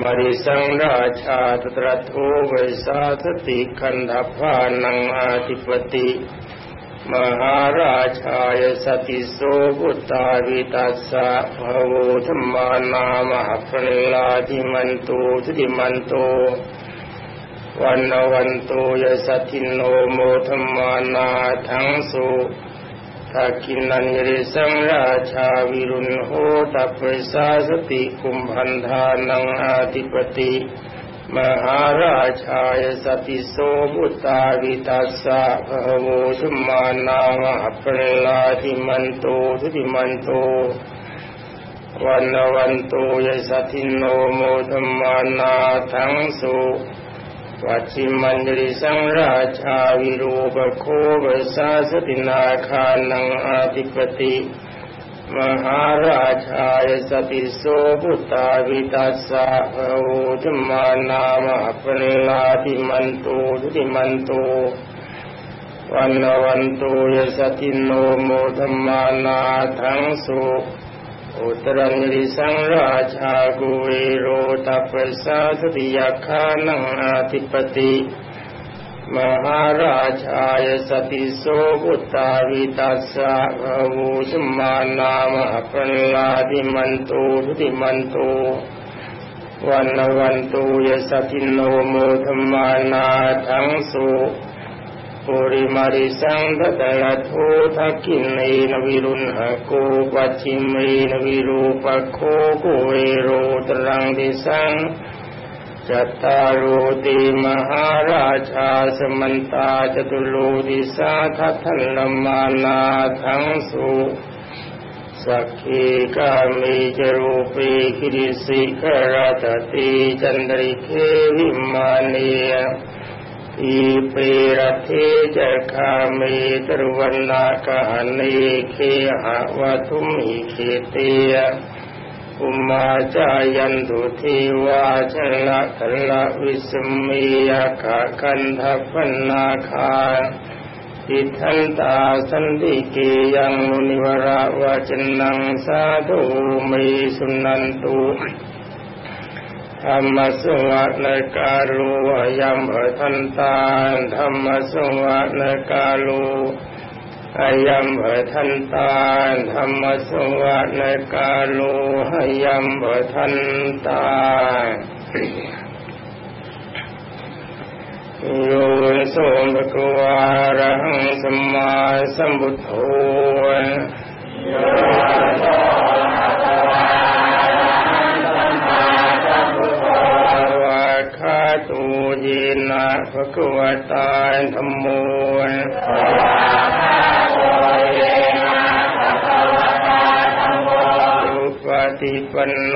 มาริสังราชาตตรัโทเวสาสติคันธพานังอาธิปติ มหาราชายสติโสบุตาวิตัสสะภะโวธรรมานามหพรลาธิมันตุทุติมันโตวันวันโตยสัตินโนโมธรรมานาทั้งสุ ทักินันยริสังราชาวิรุณโหตัปสาสติคุมพันธานังอาธิปติ มหาราชายสติโสบุตาวิตัสสะภะโวชุมานามหปรลาธิมันโตทุติมันโตวันวันโตยสัตินโนโมธรรมานาทั้งสุ วัชิมันริสังราชาวิรูปโคเวสาสตินาคานังอาติปติ มหาราชายสติโสพุตาวิตัสสะภะโวธมานามะปริลาติมันโตทุติมันโตวันวันโตยสติโนโมธมานาทั้งสุ උතරං දිසං රාජා කුවේරෝ තපස්සා සතියඛානං ආතිපති මහරජාය සතිසෝ පුත්තා විතස්සා වූ සම්මානාම අපල්ලාදිමන්තෝ සුතිමන්තෝ වන්නවන්තෝ යසතින්නෝ මොධම්මානා ධම්සෝ ปัลลาดิมันตุทุติมันตุวันวันตุยสติโนโมธมานาทั้งสุปุริมาริสังทตละโททักินเนนวิรุณหโกปัชิมเมนวิรูปโคโกเอโรตรังดิสังจัตตารุติมหาราชาสมันตาจตุโลดิสาทัทัลลมานาทั้งสุสักขีกามีจรูปีคิริสิกราตติจันดริเควิมานีย อีเปรเทจคามีตรวันนากานีเคหะวทุมิเคเตียอุมาจายันตุทีวาชละทละวิสมียาขากันทัพนาคาอิทันตาสันติเกยังมุนิวราวาจนังสาธุมีสุนันตุ ธรรมสวะในกาลูยัมอทันตาธรรมสวะในกาลูอายัมอทันตาธรรมสวะในกาลูอายัมอทันตาโยโสภควาระหังสัมมาสัมพุทโธ นะภะคะวตาธรรมโมปฏิปันโน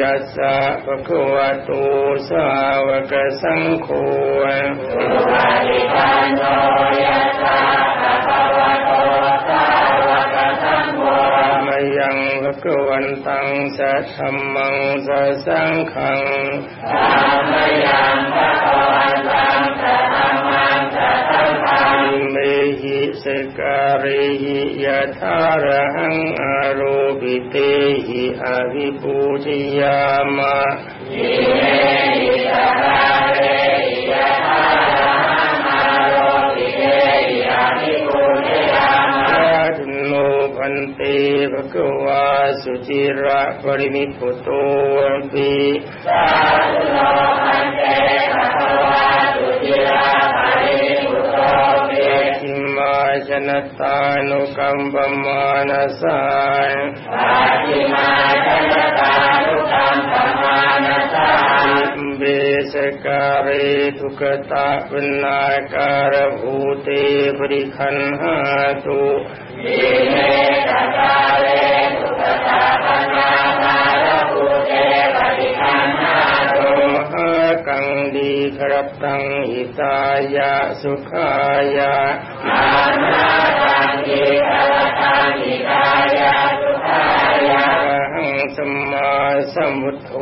ยัสสะภะคะวะโตสาวกสังโฆปฏิปันโนยัสสะภะคะวะโตสาวกสังโฆมยังภะคะวันตังสัทธัมมังสัสังฆังธรรมยังภะคะวัน สการิหิยะทาระหังอาโรปิเตหิอวิปูชิยามะยิเมหิสการิหิยะทาระหังอาโรปิเตหิอวิปูชิยามะทุโนพันเตภะคะวาสุจิระปริมิพุโตปิสาธุโนพันเตภะคะวาสุจิระป ජනතානුකම්පමානසාය බේසකාරේ දුකතා වන්නාකාර භූතේ පරිඛන්හතු බේසකාරේ งดีครับตังหิตายะสุขายะมานาตังดีครับตังหิตายะสุขายะหังสมมาสัมพุทโธ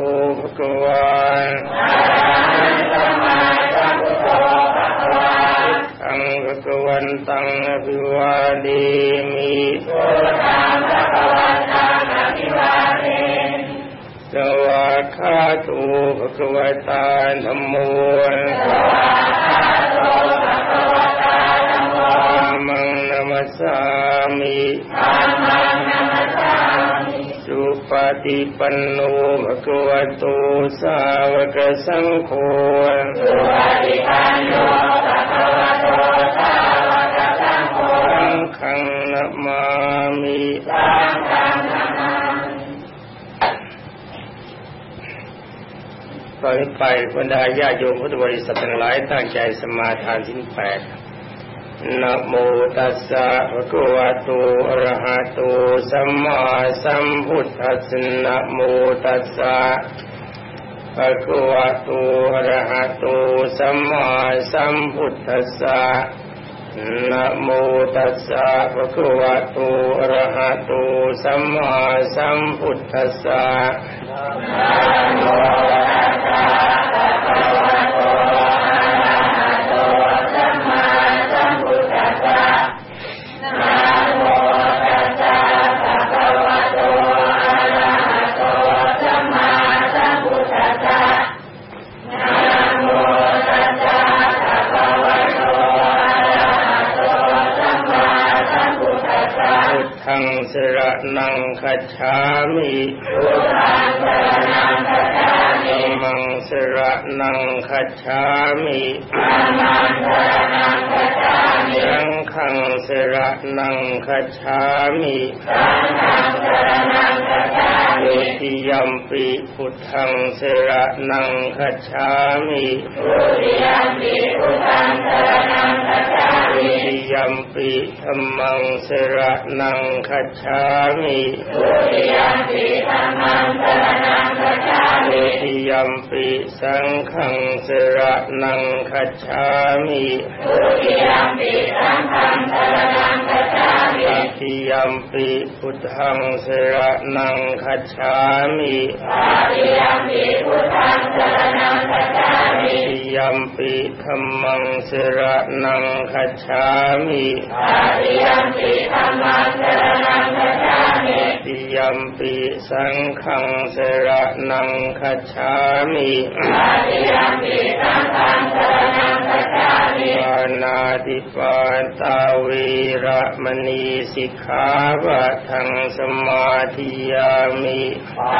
สุปฏิปันโนภะคะวะโตสาวกสังโฆสุปฏิปันโนภะคะวะโตสาวกสังโฆสังฆังนะมามิสังฆังนะมาตอนนี้ไปบรรดาญาโยมพุทธบริษัททั้งหลายตั้งใจสมาทานสิ้นแปด นะโมตัสสะภะคะวะโตอะระหะโตสัมมาสัมพุทธัสสะนะโมตัสสะภะคะวะโตอะระหะโตสัมมาสัมพุทธัสสะนะโมตัสสะภะคะวะโตอะระหะโตสัมมาสัมพุทธัสสะนะโมตัสสะภะคะวะโต สรนังคัจฉามิพุทธังสรนังคัจฉามิมังสรนังคัจฉามิธัมมังสรนังคัจฉามิสังฆังสรนังคัจฉามิสังฆังสรนังคัจฉามิติยัมปิพุทธังสรนังคัจฉามิพุติยัมปิพุทธังสรนังคัจฉามิติยั มปิธัมมังสรนังคัจฉามิพุติยัมปิธัมมังสรนังคัจฉามิติยัมปิสังฆังสรนังคัจฉามิพุติยัมปิสังฆังสรนังคัจฉามิติยัมปิพุทธังสรนังคัจฉามิติยัมปิพุทธังสรนังคัจฉามิติ ยัมปิธัมมังสรนังคัจฉามิติยัมปิธัมมังสรนังคัจฉามิติยัมปิสังฆังสรนังคัจฉามิติยัมปิสังฆังสรนังคัจฉามิปานาติปาตาวีระมณีสิกขาปะทังสมาธิยามิปา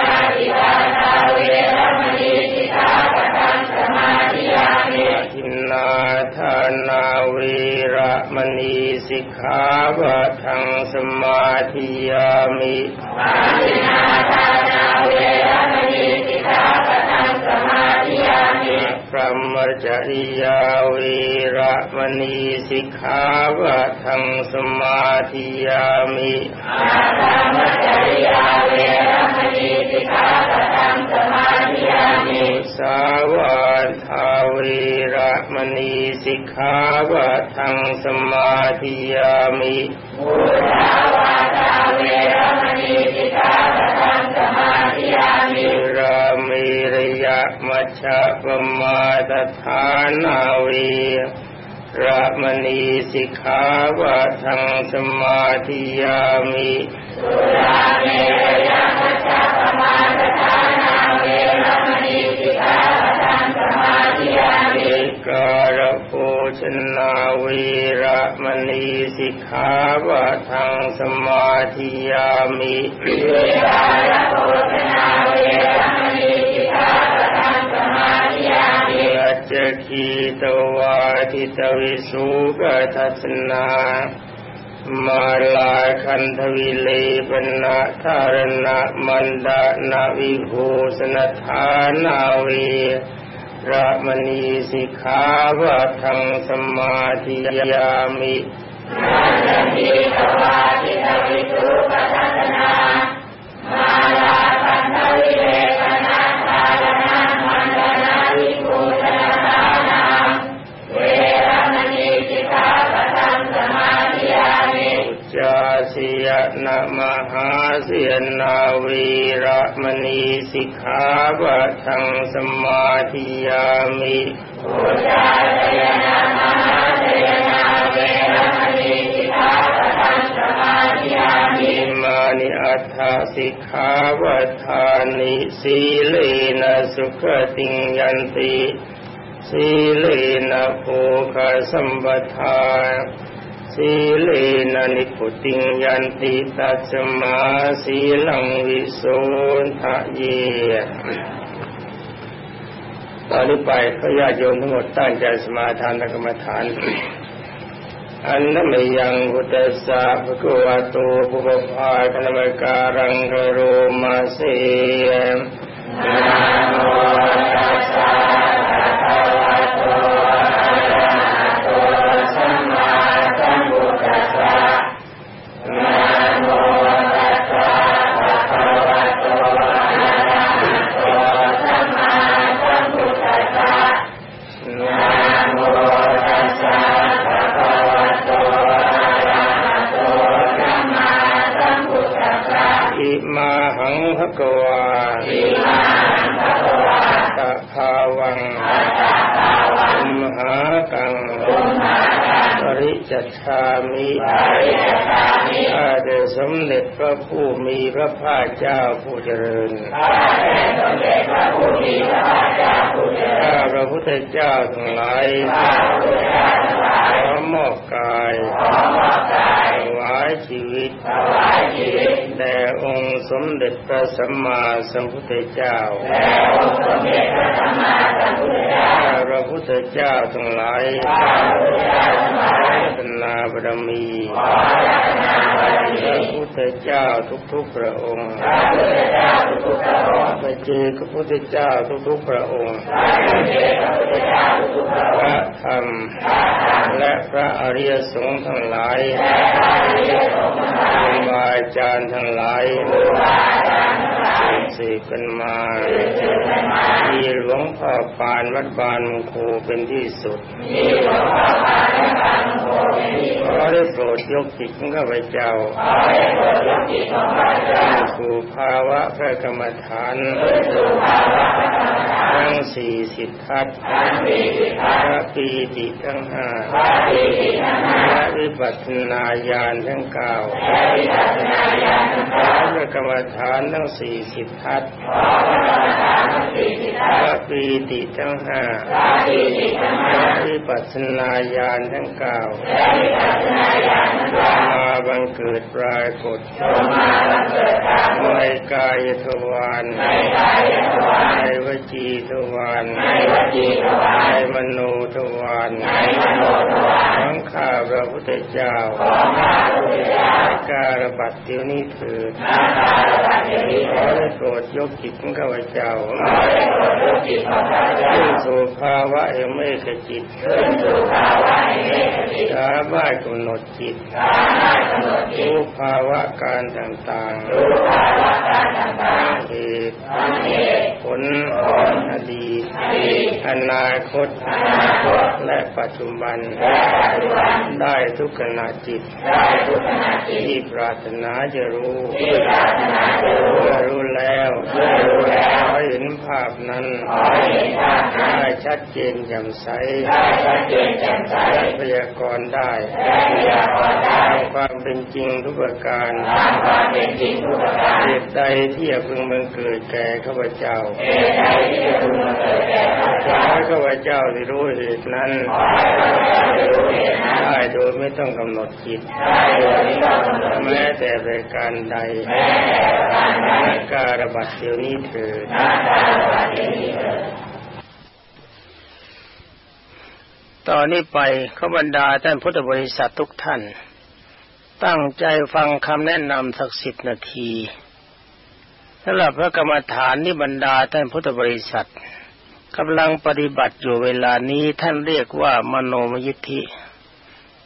นาติปาตาวีระมณีสิกขาปะทัง สมาธิยามิทินนาทานาวีระมณีสิกขาปะทังสมาธิยามิปาทินาทานาวีระมณีสิกขาปะทังสมาธิยามิพระมจริยาวีระมณีสิกขาปะทังสมาธิยามิพระมจริยาวีระมณีสิกขาปะทังสมาธิ สาวาทาวีระมณีสิกขาปะทังสมาธิยามิมุสาวาทาวีระมณีสิกขาปะทังสมาธิยามิรามิริยมัชฌะปมาตฐานาวีระมณีสิกขาปะทังสมาธิยามิสุรามิริยมัารโภชนาวีระมณีสิกขาปะทังสมาธิยามิการโภชนาวีระมณีสิกขาปะทังสมาธิยามิปัจจคีตวาทิตวิสุปทัสนามาลาคันทวิเลปนะธารณะมันดานาวิภูสนธานาวี ระมณีสิกขาวะทังสมาธิยามิมาลาคีตวาทิตวิสุปัสนามาลาปันทวิเล นะมหาเสียนาวีระมณีสิกขาปะทังสมาธิยามิปุจาสยนะมหาเสียนาเวรมณีสิกขาปะทังสอิมานิอัฏฐสิกขาวัฏานิสีเลนะสุขติยันติสีเลนะโภคสัมปทา สีเลนะนิพุติยันติตัสมาสีลังวิโสทะเยตอนนี้ไปพระญาติโยมทั้งหมดตั้งใจสมาทานกรรมฐาน อันนั้นไม่ยังพุทธสาภกวาโตภุปภาคณมการังกโรมาเสนะโมตัสสะภะ ภะคะวาอิมาหังภะคะวาตะภาวังตะภาวังมหากังมหากังปริจัชามิปริจัชามิอาเดสมเด็จพระผู้มีพระภาคเจ้าผู้เจริญอาเดชสมเด็จพระผู้มีพระภาคเจ้าผู้เจริญข้าพระพุทธเจ้าทั้งหลายข้าพระพุทธเจ้าทั้งหลายขอมอบกายขอมอบกายถวายชีวิตถวายชีวิตแด่องค์สมเด็จพระสัมมาสัมพุทธเจ้าแด่องค์สมเด็จพระสัมมาสัมพุทธเจ้าข้าพระพุทธเจ้าทั้งหลายข้าพระพุทธเจ้าทั้งหลายพัฒนาบารมีขอพัฒนาบารมีพระพุทธเจ้าทุกๆพระองค์พระพุทธเจ้าทุกๆพระองค์พระเจ้าพระพุทธเจ้าทุกๆพระองค์พระเจ้าพระพุทธเจ้าทุกๆพระองค์พระธรรมและพระอริยสงฆ์ทั้งหลายและพระอริยสงฆ์ทั้งหลายครูบาอาจารย์ทั้งหลายสืบกันมามีหลวงพ่อปานวัดบานมงคเป็นที่สุดมีหลวงพ่อปาน เขอได้โปรดยกจิตของข้าพเจ้าขอได้โปเจ้าสู่ภาวะพระกรรมฐานสู่ภาวะพระกรรมฐานทั้งสี่สิบทัศทั้งสี่สิบทัศพระปีติทั้งห้าพระวิปัสสนาญาณทั้งเก้าเก้าพระกรรมฐานทั้งสี่สิทัศขอพระกรรมฐานทั้งสี่สิบทัศพระปีติทั้งห้าพระปีติทั้งห้าและวิปัสสนาญาณทั้งเก้าและวิปัสสนาญาณทั้งเก้ามาบังเกิดปรากฏมาบังเกิดปรากฏในกายทวารในกายทวารในวจีทวารในวจีทวารในมโนทวารในมโนทวารของข้าพระพุทธเจ้าของข้าพระพุทธเจ้าการบัดเดี๋ยวนี้เถิดการบัดเดี๋ยวนี้ขอได้โปรดยกจิตของข้าพเจ้าขอได้โปรดยกจิตของข้าพเจ้าขึ้นสู่ภาวะเอเมฆจิตขึ้นสู่ภาวะเอเมฆจิตส Amen. ามารถกำหนดจิตสามารถกำหนดจิตรู้ภาวะการต่างๆรู้ภาวะการต่างๆเหตุเหตุผลผลอดีตอนาคต และปัจจุบัน ได้ทุกขณะจิต ที่ปรารถนาจะรู้เมื่อรู้แล้วขอเห็นภาพนั้นได้ชัดเจนแจ่มใสพยากรณ์ได้ตามความเป็นจริงทุกประการเหตุใดที่จะพึงบังเกิดแก่ข้าพเจ้าขอให้ข้าพเจ้าได้รู้เหตุนั้นได้โดยไม่ต้องกำหนดจิตแม้แต่รายการใดการบัดเดี๋ยวนี้เถิด ตอนนี้ไปขบรรดาท่านพุทธบริษัททุกท่าน ตั้งใจฟังคำแนะนำสักสิบนาทีสำหรับพระกรรมฐานนี่บรรดาท่านพุทธบริษัทกำลังปฏิบัติอยู่เวลานี้ท่านเรียกว่ามโนมยิทธิ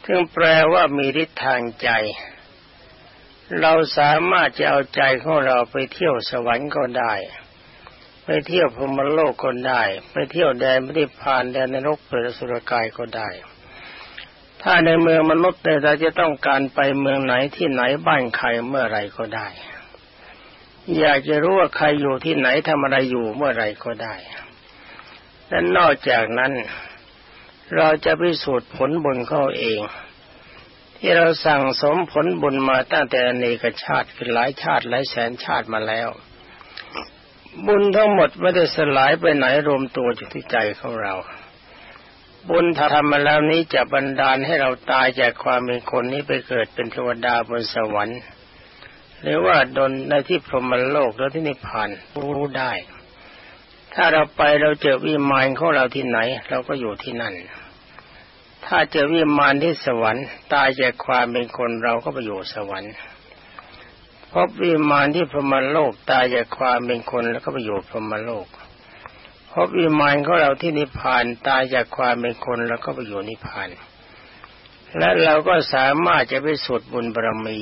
ซึ่งแปลว่ามีฤทธิ์ทางใจ เราสามารถจะเอาใจของเราไปเที่ยวสวรรค์ก็ได้ ไปเที่ยวพรมโลกก็ได้ ไปเที่ยวแดนมฤพานแดนนรกเปรตสุรกายก็ได้ ถ้าในเมืองมนุษย์เราจะต้องการไปเมืองไหนที่ไหนบ้านใครเมื่อไรก็ได้ อยากจะรู้ว่าใครอยู่ที่ไหนทำอะไรอยู่เมื่อไรก็ได้และนอกจากนั้น เราจะพิสูจน์ผลบนเขาเอง ที่เราสั่งสมผลบุญมาตั้งแต่อเนกชาติคือหลายชาติหลายแสนชาติมาแล้ว บุญทั้งหมดไม่ได้สลายไปไหนรวมตัวอยู่ที่ใจของเรา บุญทำมาแล้วนี้จะบันดาลให้เราตายจากความเป็นคนนี้ไปเกิดเป็นเทวดาบนสวรรค์ หรือว่าดนในที่พรหมโลกแล้วที่นิพพานรู้ได้ ถ้าเราไปเราเจอวิมานของเราที่ไหน เราก็อยู่ที่นั่น ถ้าเจอวิมานที่สวรรค์ ตายจากความเป็นคนเราก็ไปอยู่สวรรค์ พบวิมานที่พรหมโลกตายจากความเป็นคนแล้วก็ไปอยู่พรหมโลกพบวิมานของเราที่นิพพานตายจากความเป็นคนแล้วก็ไปอยู่นิพพานและเราก็สามารถจะไปสุดบุญบารมี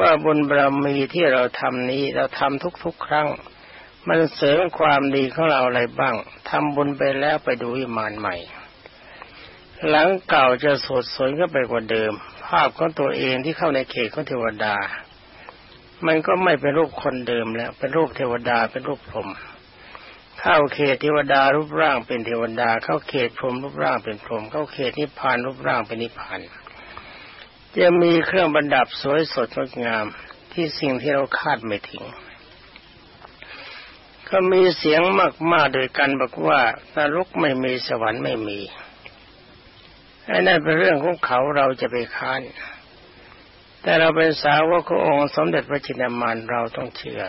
ว่าบุญบารมีที่เราทำนี้เราทำทุกๆ ครั้ง มันเสริมความดีของเราอะไรบ้างทำบุญไปแล้วไปดูวิมานใหม่ หลังเก่าจะสดสวยก็ไปกว่าเดิม ภาพของตัวเองที่เข้าในเขตของเทวดา มันก็ไม่เป็นรูปคนเดิมแล้ว เป็นรูปเทวดาเป็นรูปพรหมเข้าเขตเทวดารูปร่างเป็นเทวดา เข้าเขตพรหมรูปร่างเป็นพรหมเข้าเขตนิพพานรูปร่างเป็นนิพพานจะมีเครื่องบรรดับสวยสดงดงามที่สิ่งที่เราคาดไม่ถึง ก็มีเสียงมากๆโดยกันบอกว่านรกไม่มีสวรรค์ไม่มีไอ้นั่นเป็นเรื่องของเขาเราจะไปค้าน แต่เราเป็นสาวกขององค์สมเด็จพระจินมานเราต้องเชื่อ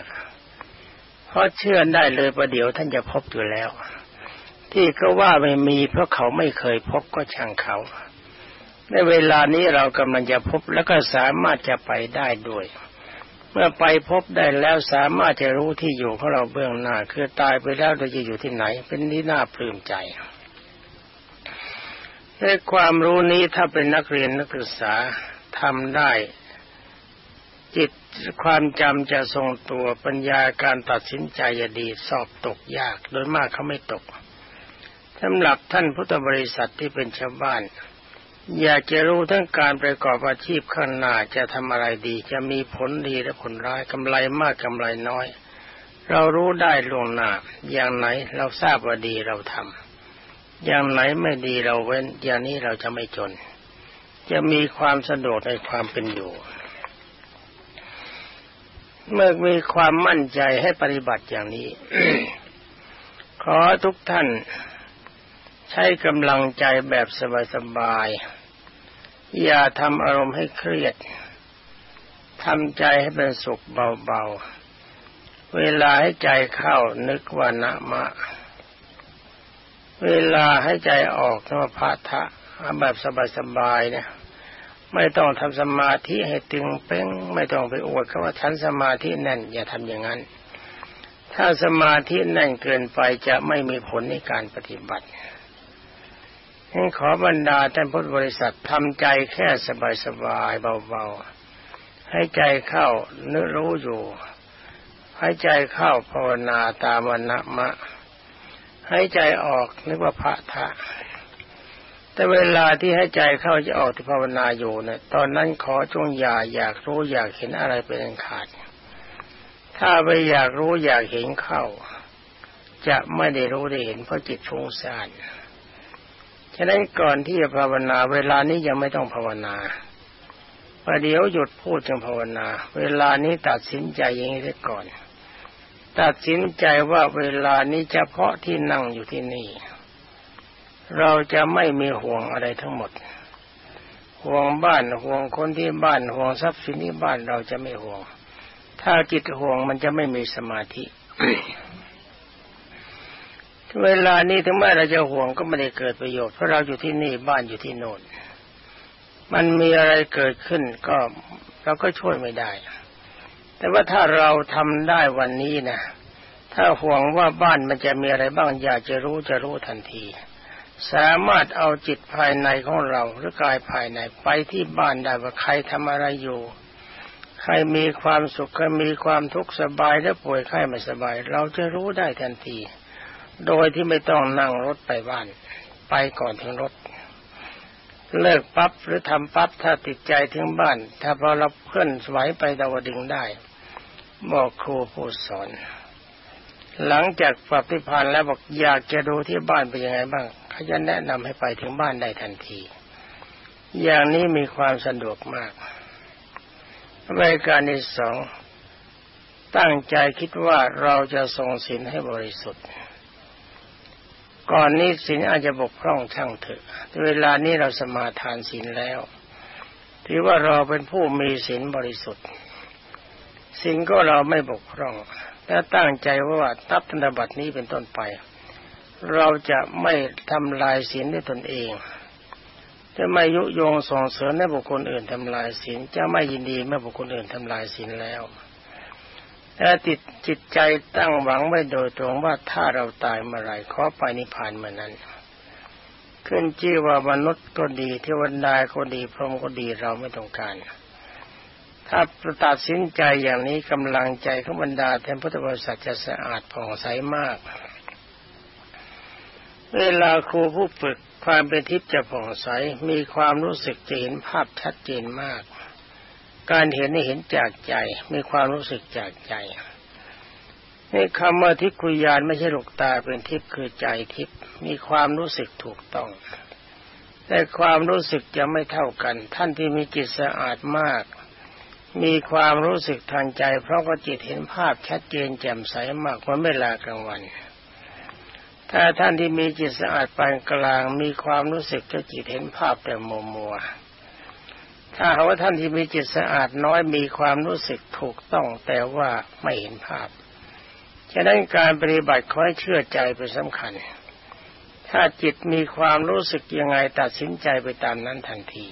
เพราะเชื่อได้เลยประเดี๋ยวท่านจะพบอยู่แล้ว ที่ก็ว่าไม่มีเพราะเขาไม่เคยพบก็ช่างเขา ในเวลานี้เรากำลังจะพบแล้วก็สามารถจะไปได้ด้วย เมื่อไปพบได้แล้วสามารถจะรู้ที่อยู่ของเราเบื้องหน้า คือตายไปแล้วเราจะอยู่ที่ไหน เป็นที่น่าปลื้มใจในความรู้นี้ถ้าเป็นนักเรียนนักศึกษาทำได้ จิตความจำจะทรงตัวปัญญาการตัดสินใจดีสอบตกยากโดยมากเขาไม่ตกสำหรับท่านพุทธบริษัทที่เป็นชาวบ้าน อยากจะรู้ทั้งการประกอบอาชีพข้างหน้าจะทำอะไรดี จะมีผลดีและผลร้ายกำไรมากกำไรน้อย เรารู้ได้ล่วงหน้า อย่างไหนเราทราบว่าดีเราทำอย่างไหนไม่ดีเราเว้น อย่างนี้เราจะไม่จน จะมีความสะดวกในความเป็นอยู่ เมื่อมีความมั่นใจให้ปฏิบัติอย่างนี้ ขอทุกท่านใช้กำลังใจแบบสบายๆ อย่าทำอารมณ์ให้เครียด ทำใจให้เป็นสุขเบาๆ เวลาให้ใจเข้านึกว่านะมะ เวลาให้ใจออกนพะทะแบบสบายๆเนี่ย ไม่ต้องทำสมาธิให้ตึงเป้งไม่ต้องไปอวดเขาว่าฉันสมาธิแน่น อย่าทำอย่างนั้น ถ้าสมาธิแน่นเกินไปจะไม่มีผลในการปฏิบัติขอบรรดาท่านพุทธบริษัททำใจแค่สบายๆเบาๆ ให้ใจเข้านึกรู้อยู่ ให้ใจเข้าภาวนาตามวนะมะ ให้ใจออกนึกว่าพระทะ แต่เวลาที่ให้ใจเข้าจะออกที่ภาวนาอยู่เนะี่ยตอนนั้นขอจงอย่าอยากรู้อยากเห็นอะไรเป็นขาด ถ้าไปอยากรู้อยากเห็นเข้า จะไม่ได้รู้ได้เห็นเพราะจิตฟุ้งซ่านฉะนั้นก่อนที่จะภาวนาเวลานี้ยังไม่ต้องภาวนาประเดี๋ยวหยุดพูดจึงภาวนา เวลานี้ตัดสินใจอย่างนี้ก่อน ตัดสินใจว่าเวลานี้เฉพาะที่นั่งอยู่ที่นี่ เราจะไม่มีห่วงอะไรทั้งหมด ห่วงบ้านห่วงคนที่บ้านห่วงทรัพย์สินที่บ้านเราจะไม่ห่วง ถ้าจิตห่วงมันจะไม่มีสมาธิเวลานี้ถึงแม้เราจะห่วงก็ไม่ได้เกิดประโยชน์เพราะเราอยู่ที่นี่บ้านอยู่ที่โน่นมันมีอะไรเกิดขึ้นก็เราก็ช่วยไม่ได้ แต่ว่าถ้าเราทำได้วันนี้นะถ้าห่วงว่าบ้านมันจะมีอะไรบ้างอยากจะรู้จะรู้ทันที สามารถเอาจิตภายในของเราหรือกายภายในไปที่บ้านได้ว่าใครทำอะไรอยู่ใครมีความสุขใครมีความทุกข์สบายและป่วยไข้ไม่สบาย เราจะรู้ได้ทันที โดยที่ไม่ต้องนั่งรถไปบ้าน ไปก่อนถึงรถ เลิกปั๊บหรือทำปั๊บถ้าติดใจถึงบ้าน ถ้าพอเราเพื่อนสวยไปดาวดึงได้ บอกครูผู้สอน หลังจากปฏิพันธ์แล้วบอกอยากจะดูที่บ้านเป็นยังไงบ้าง เขาจะแนะนำให้ไปถึงบ้านได้ทันที อย่างนี้มีความสะดวกมากรายการที่สองตั้งใจคิดว่าเราจะทรงศีลให้บริสุทธิ์ ก่อนนี้ศีลอาจจะบกพร่องช่างเถอะเวลานี้เราสมาทานศีลแล้วถือว่าเราเป็นผู้มีศีลบริสุทธิ์ศีลก็เราไม่บกพร่อง และตั้งใจว่าตับธนบัตรนี้เป็นต้นไป เราจะไม่ทำลายศีลด้วยตนเอง จะไม่ยุยงส่งเสริมให้บุคคลอื่นทำลายศีลจะไม่ยินดีเมื่อบุคคลอื่นทำลายศีลแล้วแต่ติดจิตใจตั้งหวังไว้โดยตรงว่าถ้าเราตายเมื่อไรขอไปนิพพานเมื่อนั้น ขึ้นชื่อว่ามนุษย์ก็ดีเทวดาก็ดีพรหมก็ดีเราไม่ต้องการถ้าประตัดสินใจอย่างนี้กำลังใจของบรรดาแทนพุทธบริษัทจะสะอาดผ่องใสมาก เวลาครูผู้ฝึกความเป็นทิพย์จะผ่องใสมีความรู้สึกจะเห็นภาพชัดเจนมาก การเห็นนี่เห็นจากใจ มีความรู้สึกจากใจนี่คำว่าทิพคุยานไม่ใช่หลกตาเป็นทิพย์คือใจทิพย์มีความรู้สึกถูกต้อง แต่ความรู้สึกจะไม่เท่ากัน ท่านที่มีจิตสะอาดมาก มีความรู้สึกทางใจ เพราะว่าจิตเห็นภาพชัดเจนแจ่มใสมากกว่าเวลากลางวัน ถ้าท่านที่มีจิตสะอาดปานกลางมีความรู้สึกจะจิตเห็นภาพแต่มัวมัวถ้าหาว่าท่านที่มีจิตสะอาดน้อยมีความรู้สึกถูกต้องแต่ว่าไม่เห็นภาพ ฉะนั้นการปฏิบัติขอให้เชื่อใจเป็นสำคัญ ถ้าจิตมีความรู้สึกยังไงตัดสินใจไปตามนั้นทันที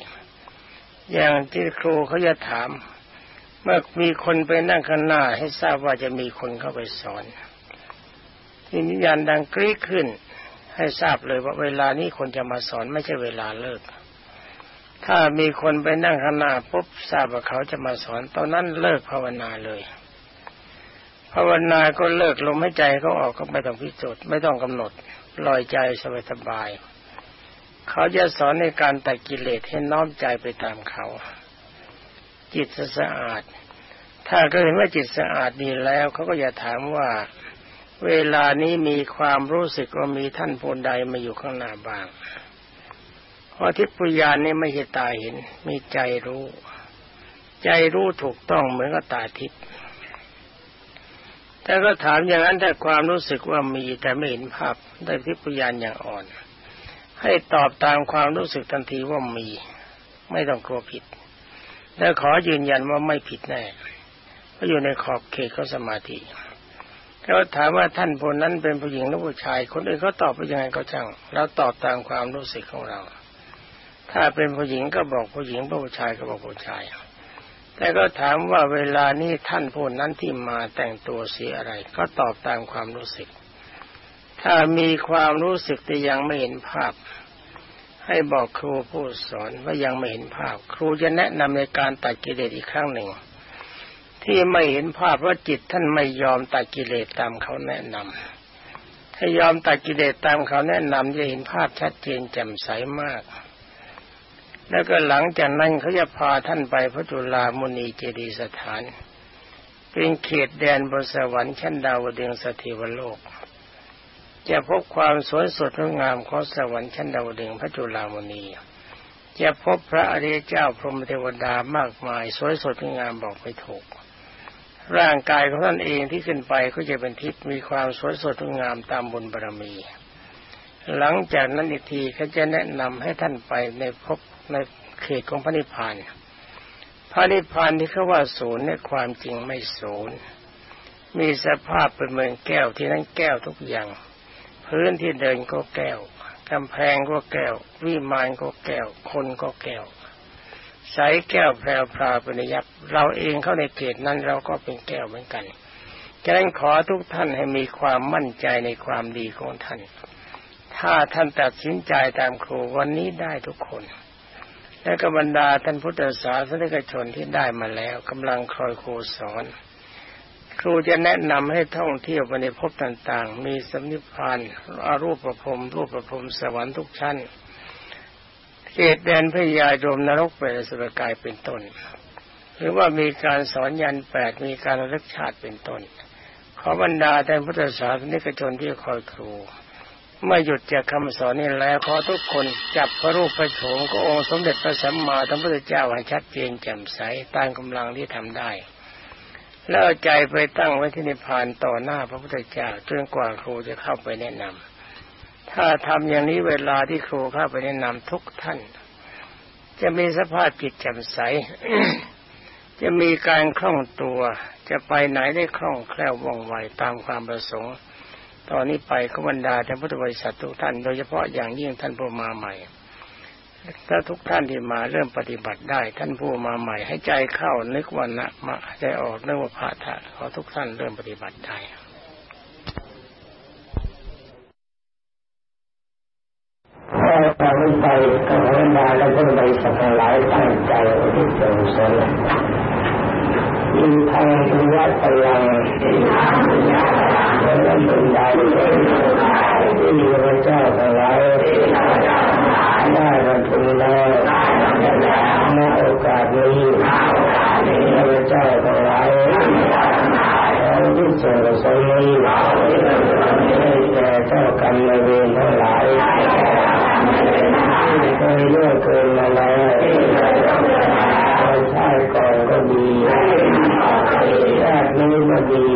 อย่างที่ครูเขาจะถาม เมื่อมีคนไปนั่งข้างหน้าให้ทราบว่าจะมีคนเข้าไปสอน วิญญาณดังกรี๊ดขึ้น ให้ทราบเลยว่าเวลานี้คนจะมาสอนไม่ใช่เวลาเลิก ถ้ามีคนไปนั่งข้างหน้าปุ๊บทราบว่าเขาจะมาสอน ตอนนั้นเลิกภาวนาเลยภาวนาก็เลิกลมให้ใจเขาออกก็ไม่ต้องพิจารไม่ต้องกำหนดลอยใจสบายๆเขาจะสอนในการตัดกิเลสให้น้อมใจไปตามเขา จิตสะอาด ถ้าก็เห็นว่าจิตสะอาดดีแล้วเขาก็จะถามว่า เวลานี้มีความรู้สึกว่ามีท่านผู้ใดมาอยู่ข้างหน้าบ้าง เพราะทิพยานนี่ไม่ใช่ตาเห็น มีใจรู้ ใจรู้ถูกต้องเหมือนกับตาทิพย์แต่ก็ถามอย่างนั้นถ้าความรู้สึกว่ามีแต่ไม่เห็นภาพได้ทิพยานอย่างอ่อน ให้ตอบตามความรู้สึกทันทีว่ามี ไม่ต้องกลัวผิด และขอยืนยันว่าไม่ผิดแน่เพราะอยู่ในขอบเขตของสมาธิ เราถามว่าท่านคนนั้นเป็นผู้หญิงหรือผู้ชาย คนอื่นเขาตอบไปยังไงก็ช่างเราตอบตามความรู้สึกของเรา ถ้าเป็นผู้หญิงก็บอกผู้หญิงผู้ชายก็บอกผู้ชาย แต่ก็ถามว่าเวลานี้ท่านผู้นั้นที่มาแต่งตัวสีอะไร ก็ตอบตามความรู้สึก ถ้ามีความรู้สึกแต่ยังไม่เห็นภาพ ให้บอกครูผู้สอนว่ายังไม่เห็นภาพ ครูจะแนะนำในการตัดกิเลสอีกครั้งหนึ่ง ที่ไม่เห็นภาพว่าจิตท่านไม่ยอมตัดกิเลสตามเขาแนะนำถ้ายอมตัดกิเลสตามเขาแนะนำจะเห็นภาพชัดเจนแจ่มใสมาก แล้วก็หลังจากนั้นเขาจะพาท่านไปพระจุลามุนีเจดีสถาน เป็นเขตแดนบนสวรรค์ชั้นดาวดึงสถิวโลก จะพบความสวยสดงดงามของสวรรค์ชั้นดาวดึงพระจุลามุนีจะพบพระอริยเจ้าพรหมเทวดามากมาย สวยสดงามบอกไม่ถูก ร่างกายของท่านเองที่ขึ้นไปก็จะเป็นทิพย์มีความสวยสดงามตามบุญบารมี หลังจากนั้นอีกทีเขาจะแนะนำให้ท่านไปในพบในเขตของพระนิพพานพระนิพพานที่เขาว่าศูนย์เนี่ยความจริงไม่ศูนย์มีสภาพเป็นเมืองแก้วที่นั้นแก้วทุกอย่าง พื้นที่เดินก็แก้วกำแพงก็แก้ว วิมานก็แก้ว คนก็แก้ว ใสแก้วแพรวพราเป็นยับเราเองเข้าในเกตนั้นเราก็เป็นแก้วเหมือนกันฉะนั้นขอทุกท่านให้มีความมั่นใจในความดีของท่าน ถ้าท่านตัดสินใจตามครูวันนี้ได้ทุกคน และกบรรดาท่านพุทธศาสนิกชนที่ได้มาแล้วกำลังคอยครูสอน ครูจะแนะนำให้ท่องเที่ยวไปในภพต่างๆ มีสำนิพานอารูปประพรมรูปประพรมสวรรค์ทุกชั้น เขตแดนพระยาดมนรกเปรตสุรกายเป็นต้น หรือว่ามีการสอนยันแปดมีการรักชาติเป็นต้น ขอบรรดาท่านพุทธศาสนิกชนที่คอยครูเมื่อหยุดจากคำสอนนี้แล้วขอทุกคนจับพระรูปพระโฉมก็องค์สมเด็จพระสัมมาสัมพุทธเจ้าให้ชัดเจนแจ่มใสตามกำลังที่ทำได้ แล้วใจไปตั้งไว้ที่นิพพานต่อหน้าพระพุทธเจ้าจนกว่าครูจะเข้าไปแนะนำ ถ้าทำอย่างนี้เวลาที่ครูเข้าไปแนะนำทุกท่าน จะมีสภาพจิตแจ่มใส จะมีการคล่องตัว จะไปไหนได้คล่องแคล่วว่องไวตามความประสงค์ ตอนนี้ไปขบันดาท่านพุทธบริษัททุกท่าน โดยเฉพาะอย่างยิ่งท่านผู้มาใหม่ถ้าทุกท่านที่มาเริ่มปฏิบัติได้ ท่านผู้มาใหม่ ให้ใจเข้านึกวันนะมาใจออกนึกว่าพระธาขอทุกท่านเริ่มปฏิบัติได้ ပဝိပါယကဝေနာလဘုဒ္ဓိသကလာတံကြောတိတုဇောဤထာဝရပယံဤထာဝရပယံဘုရားဤဝရကြောသလာဤထာဝရနာရတုလောနာရတုလောနာဥကာတိနာဥကာတိဝရကြောသလာဤထာဝရနာရတုဇောသလာဤထာဝရနာရတုလောကံလေ ติ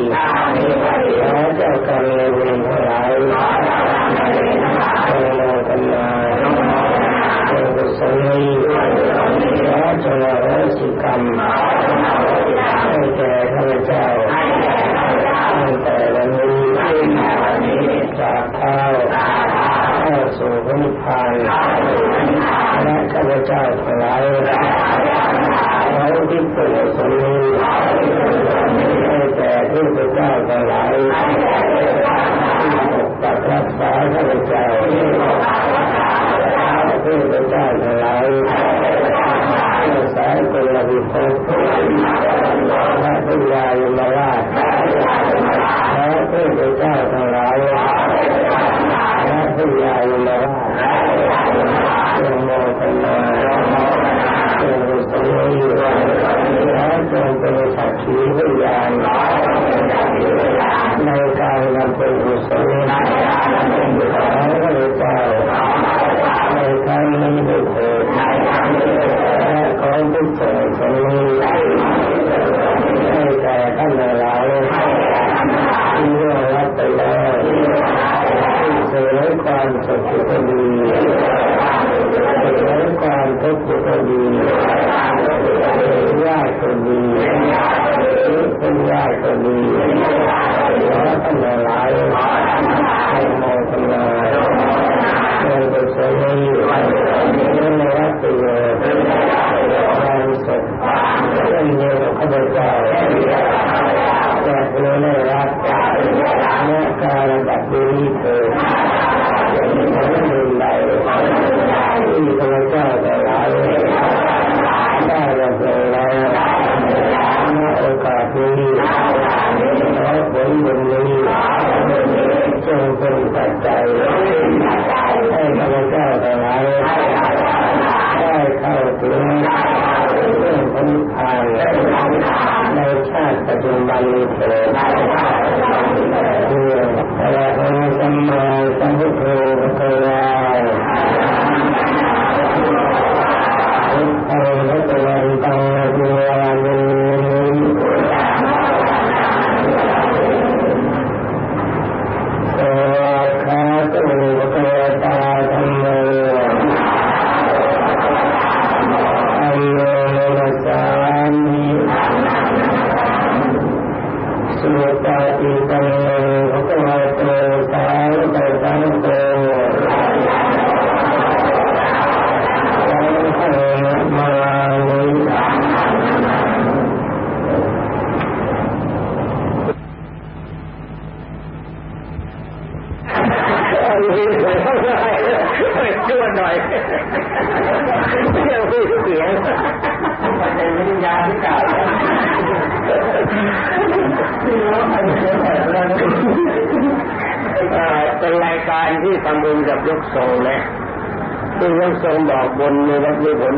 รักษาข้าพเจ้ ဒီ ปัจจุบันนี้เถิด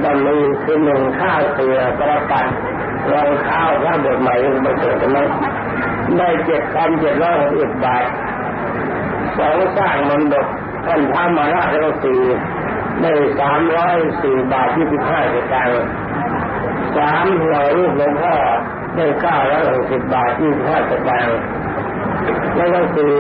วันมีคือหนึ่งข้าวเสือประปัดรองข้าวถ้าบทใหม่มาเกิดกันไหมได้เจ็ดพันเจ็ดร้อยหกสิบบาทสองสร้างมันดกท่านพระมาราชก็สี่ได้สามร้อยสี่บาทยี่สิบห้าสตางค์สามหล่อรูปหลวงพ่อได้เก้าร้อยหกสิบบาทยี่สิบห้าสตางค์แล้วก็สี่